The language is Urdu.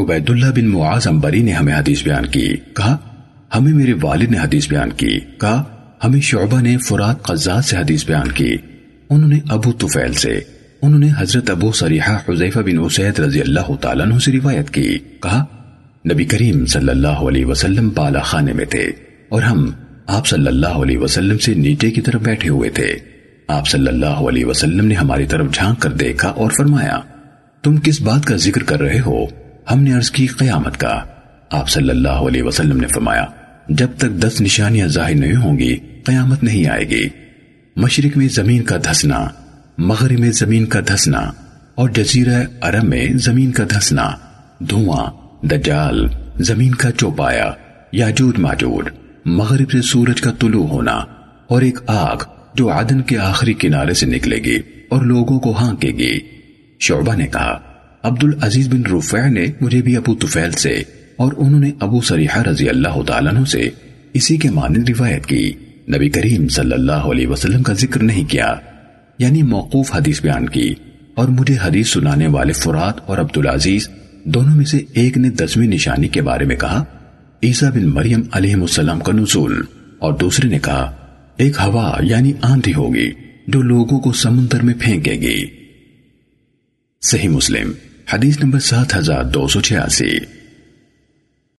عبید اللہ بن معاذ امبری نے ہمیں حدیث بیان کی۔ کہا، ہمیں میرے والد نے حدیث بیان کی۔ کہا، ہمیں شعبہ نے فرات قزاد سے حدیث بیان کی۔ انہوں نے ابو طفیل سے۔ انہوں نے حضرت ابو صریحہ حضیفہ بن اسید رضی اللہ تعالیٰ عنہ سے روایت کی۔ کہا، نبی کریم صلی اللہ علیہ وسلم بالا خانے میں تھے اور ہم آپ صلی اللہ علیہ وسلم سے نیچے کی طرف بیٹھے ہوئے تھے۔ آپ صلی اللہ علیہ وسلم نے ہماری طرف جھانک کر دیکھا اور فرمایا، تم کس بات کا ذکر کر رہے ہو؟ ہم نے عرض کی قیامت کا۔ آپ صلی اللہ علیہ وسلم نے فرمایا، جب تک دس نشانیاں ظاہر نہیں ہوں گی، قیامت نہیں آئے گی۔ مشرق میں زمین کا دھسنا، مغرب میں زمین کا دھسنا، اور جزیرہ عرب میں زمین کا دھسنا۔ دھواں، دجال، زمین کا چوپایا یاجود ماجود مغرب سے سورج کا طلوع ہونا، اور ایک آگ جو عدن کے آخری کنارے سے نکلے گی اور لوگوں کو ہانکے گی۔ شعبہ نے کہا عبد العزیز بن رفع نے مجھے بھی ابو طفیل سے اور انہوں نے ابو سریحہ رضی اللہ تعالیٰ عنہ سے اسی کے مانند روایت کی۔ نبی کریم صلی اللہ علیہ وسلم کا ذکر نہیں کیا یعنی موقوف حدیث بیان کی اور مجھے حدیث سنانے والے فرات اور عبدالعزیز دونوں میں سے ایک نے دسویں نشانی کے بارے میں کہا، عیسیٰ بن مریم علیہ السلام کا نزول۔ اور دوسرے نے کہا، ایک ہوا یعنی آندھی ہوگی جو لوگوں کو سمندر میں پھینکے گی۔ صحیح مسلم۔ حدیث نمبر سات ہزار دو سو چھیاسی۔